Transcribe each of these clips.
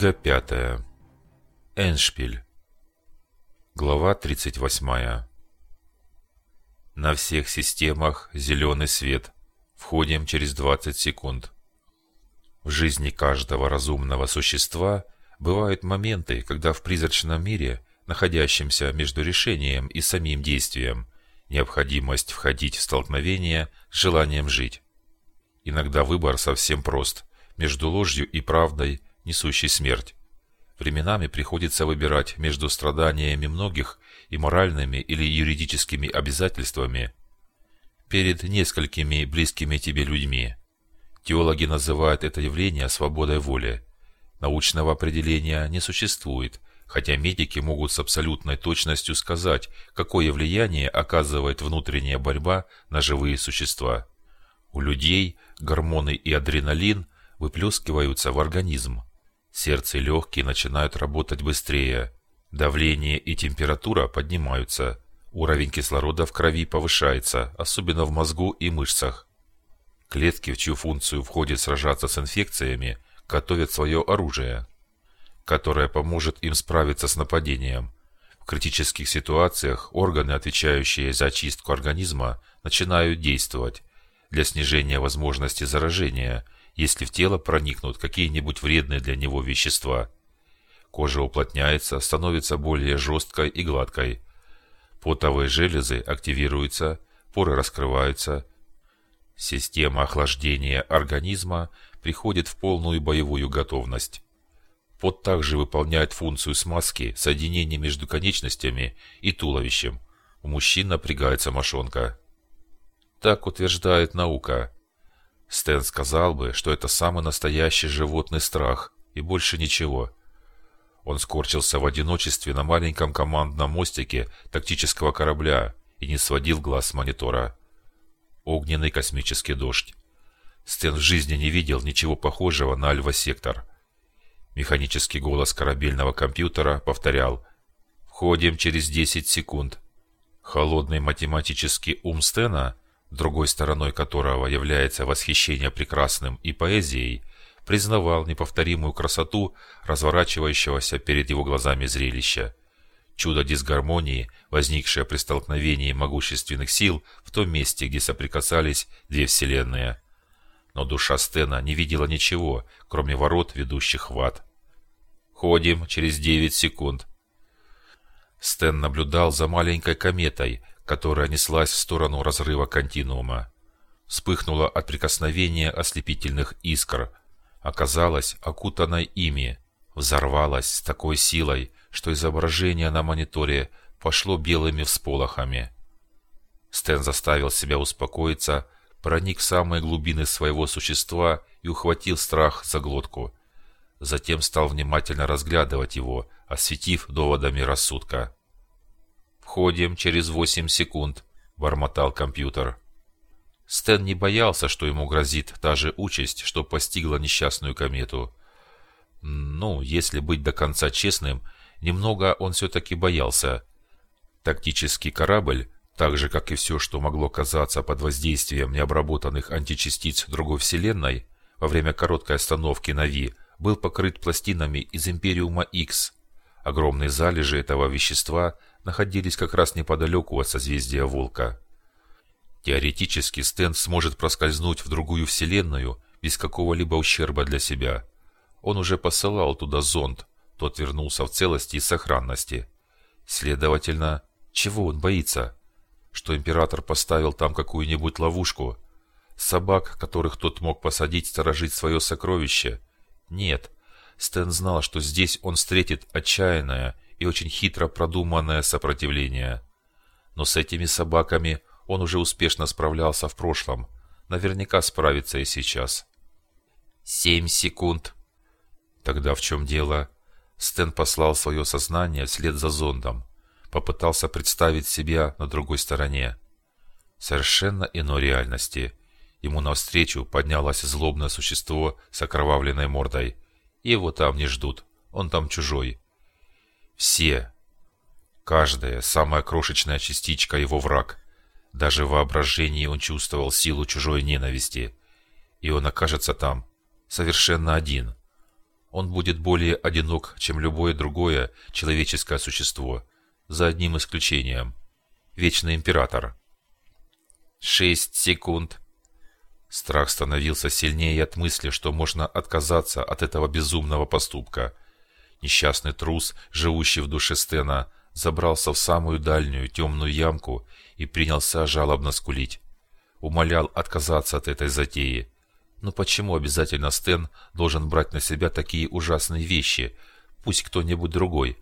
Книга пятая. Эншпиль. Глава 38. На всех системах зеленый свет. Входим через 20 секунд. В жизни каждого разумного существа бывают моменты, когда в призрачном мире, находящемся между решением и самим действием, необходимость входить в столкновение с желанием жить. Иногда выбор совсем прост между ложью и правдой – несущий смерть. Временами приходится выбирать между страданиями многих и моральными или юридическими обязательствами перед несколькими близкими тебе людьми. Теологи называют это явление свободой воли. Научного определения не существует, хотя медики могут с абсолютной точностью сказать, какое влияние оказывает внутренняя борьба на живые существа. У людей гормоны и адреналин выплескиваются в организм. Сердце и легкие начинают работать быстрее. Давление и температура поднимаются. Уровень кислорода в крови повышается, особенно в мозгу и мышцах. Клетки, в чью функцию входит сражаться с инфекциями, готовят свое оружие, которое поможет им справиться с нападением. В критических ситуациях органы, отвечающие за очистку организма, начинают действовать для снижения возможности заражения – если в тело проникнут какие-нибудь вредные для него вещества. Кожа уплотняется, становится более жесткой и гладкой. Потовые железы активируются, поры раскрываются. Система охлаждения организма приходит в полную боевую готовность. Пот также выполняет функцию смазки соединения между конечностями и туловищем. У мужчин напрягается мошонка. Так утверждает наука. Стэн сказал бы, что это самый настоящий животный страх и больше ничего. Он скорчился в одиночестве на маленьком командном мостике тактического корабля и не сводил глаз с монитора. Огненный космический дождь. Стэн в жизни не видел ничего похожего на альфа-сектор. Механический голос корабельного компьютера повторял «Входим через 10 секунд». Холодный математический ум Стена другой стороной которого является восхищение прекрасным и поэзией, признавал неповторимую красоту разворачивающегося перед его глазами зрелища. Чудо дисгармонии, возникшее при столкновении могущественных сил в том месте, где соприкасались две вселенные. Но душа Стена не видела ничего, кроме ворот, ведущих в ад. «Ходим через девять секунд». Стэн наблюдал за маленькой кометой, которая неслась в сторону разрыва континуума. Вспыхнула от прикосновения ослепительных искр. Оказалась окутанной ими. Взорвалась с такой силой, что изображение на мониторе пошло белыми всполохами. Стэн заставил себя успокоиться, проник в самые глубины своего существа и ухватил страх за глотку. Затем стал внимательно разглядывать его, осветив доводами рассудка. «Входим через восемь секунд», – бормотал компьютер. Стэн не боялся, что ему грозит та же участь, что постигла несчастную комету. Ну, если быть до конца честным, немного он все-таки боялся. Тактический корабль, так же, как и все, что могло казаться под воздействием необработанных античастиц другой вселенной, во время короткой остановки на Ви, был покрыт пластинами из Империума X. Огромные залежи этого вещества – находились как раз неподалеку от созвездия Волка. Теоретически Стэн сможет проскользнуть в другую вселенную без какого-либо ущерба для себя. Он уже посылал туда зонд, тот вернулся в целости и сохранности. Следовательно, чего он боится? Что император поставил там какую-нибудь ловушку? Собак, которых тот мог посадить сторожить свое сокровище? Нет. Стэн знал, что здесь он встретит отчаянное и очень хитро продуманное сопротивление. Но с этими собаками он уже успешно справлялся в прошлом. Наверняка справится и сейчас. Семь секунд. Тогда в чем дело? Стэн послал свое сознание вслед за зондом. Попытался представить себя на другой стороне. Совершенно иной реальности. Ему навстречу поднялось злобное существо с окровавленной мордой. Его там не ждут. Он там чужой. Все. Каждая, самая крошечная частичка его враг. Даже в воображении он чувствовал силу чужой ненависти. И он окажется там, совершенно один. он будет более одинок, чем любое другое человеческое существо, за одним исключением. Вечный император. Шесть секунд. Страх становился сильнее от мысли, что можно отказаться от этого безумного поступка. Несчастный трус, живущий в душе Стена, забрался в самую дальнюю темную ямку и принялся жалобно скулить. Умолял отказаться от этой затеи. Но почему обязательно Стэн должен брать на себя такие ужасные вещи? Пусть кто-нибудь другой.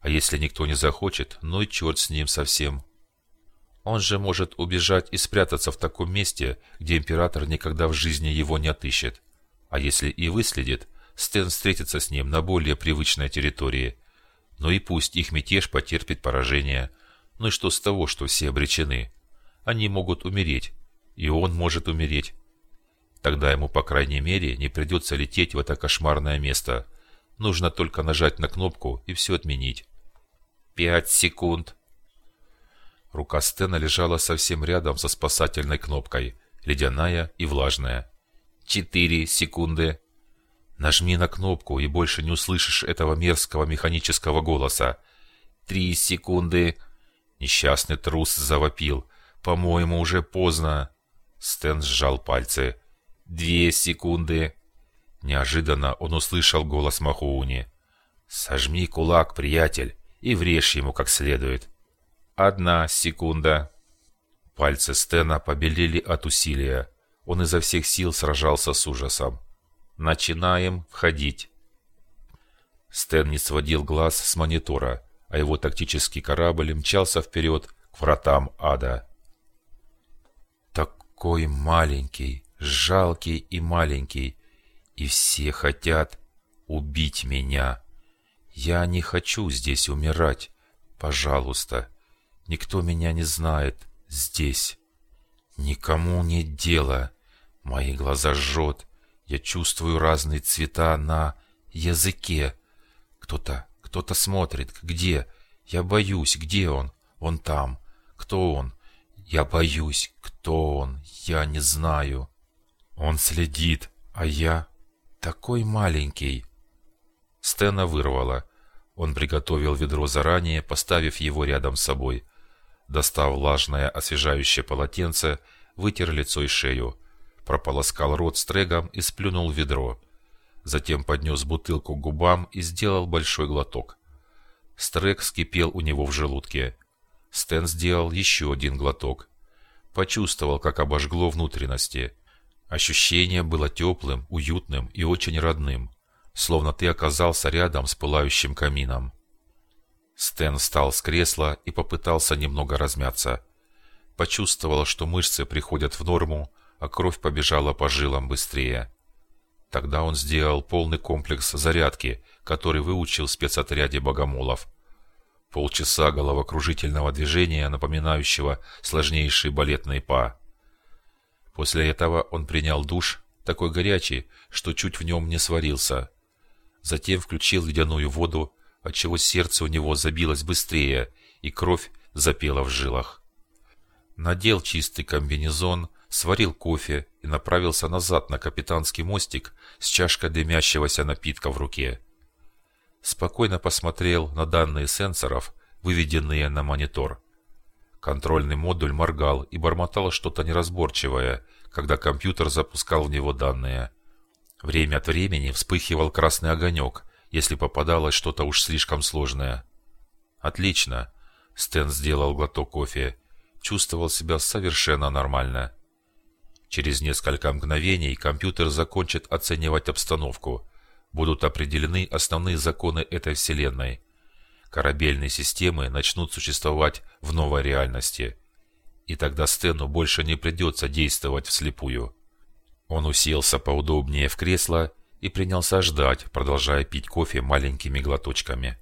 А если никто не захочет, ну и черт с ним совсем. Он же может убежать и спрятаться в таком месте, где император никогда в жизни его не отыщет. А если и выследит, Стэн встретится с ним на более привычной территории. Ну и пусть их мятеж потерпит поражение. Ну и что с того, что все обречены? Они могут умереть. И он может умереть. Тогда ему, по крайней мере, не придется лететь в это кошмарное место. Нужно только нажать на кнопку и все отменить. Пять секунд. Рука Стена лежала совсем рядом со спасательной кнопкой, ледяная и влажная. Четыре секунды. Нажми на кнопку, и больше не услышишь этого мерзкого механического голоса. Три секунды. Несчастный трус завопил. «По-моему, уже поздно». Стэн сжал пальцы. Две секунды. Неожиданно он услышал голос Махоуни. «Сожми кулак, приятель, и врежь ему как следует». Одна секунда. Пальцы Стена побелели от усилия. Он изо всех сил сражался с ужасом. «Начинаем входить». Стэн не сводил глаз с монитора, а его тактический корабль мчался вперед к вратам ада. «Такой маленький!» жалкий и маленький, и все хотят убить меня. Я не хочу здесь умирать. Пожалуйста, никто меня не знает здесь. Никому нет дела. Мои глаза жжет. Я чувствую разные цвета на языке. Кто-то, кто-то смотрит. Где? Я боюсь. Где он? Он там. Кто он? Я боюсь. Кто он? Я не знаю. Он следит, а я такой маленький. Стена вырвало. Он приготовил ведро заранее, поставив его рядом с собой. Достав влажное освежающее полотенце, вытер лицо и шею, прополоскал рот стрегом и сплюнул в ведро. Затем поднес бутылку к губам и сделал большой глоток. Стрэг скипел у него в желудке. Стэн сделал еще один глоток. Почувствовал, как обожгло внутренности. Ощущение было теплым, уютным и очень родным, словно ты оказался рядом с пылающим камином. Стэн встал с кресла и попытался немного размяться. Почувствовал, что мышцы приходят в норму, а кровь побежала по жилам быстрее. Тогда он сделал полный комплекс зарядки, который выучил в спецотряде богомолов. Полчаса головокружительного движения, напоминающего сложнейшие балетные па. После этого он принял душ, такой горячий, что чуть в нем не сварился. Затем включил ледяную воду, отчего сердце у него забилось быстрее, и кровь запела в жилах. Надел чистый комбинезон, сварил кофе и направился назад на капитанский мостик с чашкой дымящегося напитка в руке. Спокойно посмотрел на данные сенсоров, выведенные на монитор. Контрольный модуль моргал и бормотал что-то неразборчивое, когда компьютер запускал в него данные. Время от времени вспыхивал красный огонек, если попадалось что-то уж слишком сложное. «Отлично!» Стэн сделал глоток кофе. Чувствовал себя совершенно нормально. Через несколько мгновений компьютер закончит оценивать обстановку. Будут определены основные законы этой вселенной – корабельные системы начнут существовать в новой реальности. И тогда Стэну больше не придется действовать вслепую. Он уселся поудобнее в кресло и принялся ждать, продолжая пить кофе маленькими глоточками.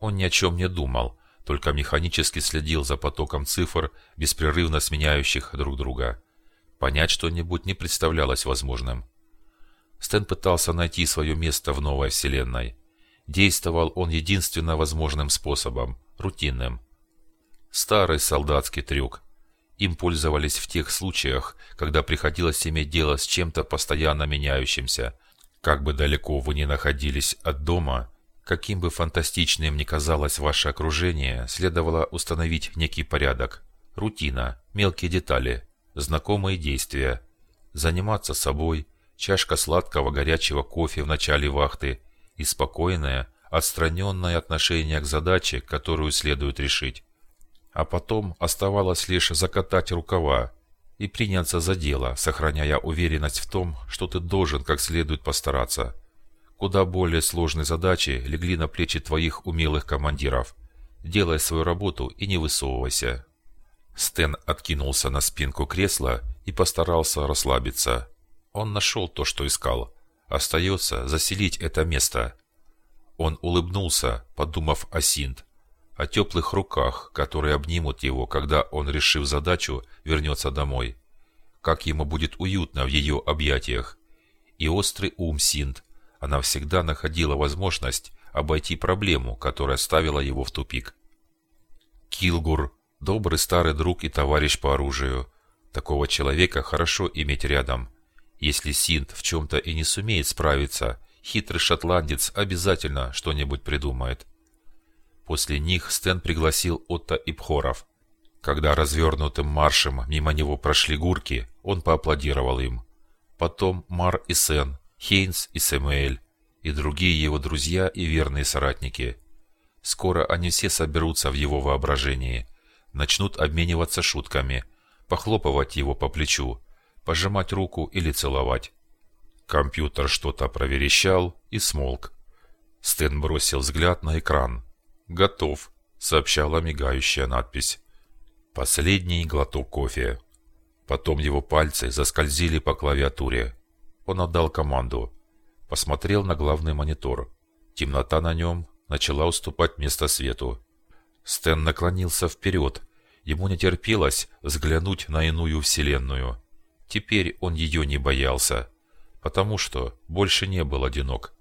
Он ни о чем не думал, только механически следил за потоком цифр, беспрерывно сменяющих друг друга. Понять что-нибудь не представлялось возможным. Стэн пытался найти свое место в новой вселенной – Действовал он единственно возможным способом – рутинным. Старый солдатский трюк. Им пользовались в тех случаях, когда приходилось иметь дело с чем-то постоянно меняющимся. Как бы далеко вы ни находились от дома, каким бы фантастичным ни казалось ваше окружение, следовало установить некий порядок, рутина, мелкие детали, знакомые действия, заниматься собой, чашка сладкого горячего кофе в начале вахты и спокойное, отстраненное отношение к задаче, которую следует решить. А потом оставалось лишь закатать рукава и приняться за дело, сохраняя уверенность в том, что ты должен как следует постараться. Куда более сложные задачи легли на плечи твоих умелых командиров. Делай свою работу и не высовывайся. Стэн откинулся на спинку кресла и постарался расслабиться. Он нашел то, что искал. Остается заселить это место. Он улыбнулся, подумав о Синт, о теплых руках, которые обнимут его, когда он, решив задачу, вернется домой. Как ему будет уютно в ее объятиях. И острый ум Синт. Она всегда находила возможность обойти проблему, которая ставила его в тупик. Килгур, добрый старый друг и товарищ по оружию. Такого человека хорошо иметь рядом. Если Синт в чем-то и не сумеет справиться, хитрый шотландец обязательно что-нибудь придумает. После них Стэн пригласил Отто и. Когда развернутым маршем мимо него прошли гурки, он поаплодировал им. Потом Мар и Сен, Хейнс и Сэмуэль, и другие его друзья и верные соратники. Скоро они все соберутся в его воображении, начнут обмениваться шутками, похлопывать его по плечу, пожимать руку или целовать. Компьютер что-то проверещал и смолк. Стэн бросил взгляд на экран. «Готов», — сообщала мигающая надпись. Последний глоток кофе. Потом его пальцы заскользили по клавиатуре. Он отдал команду. Посмотрел на главный монитор. Темнота на нем начала уступать место свету. Стэн наклонился вперед. Ему не терпелось взглянуть на иную вселенную. Теперь он ее не боялся, потому что больше не был одинок.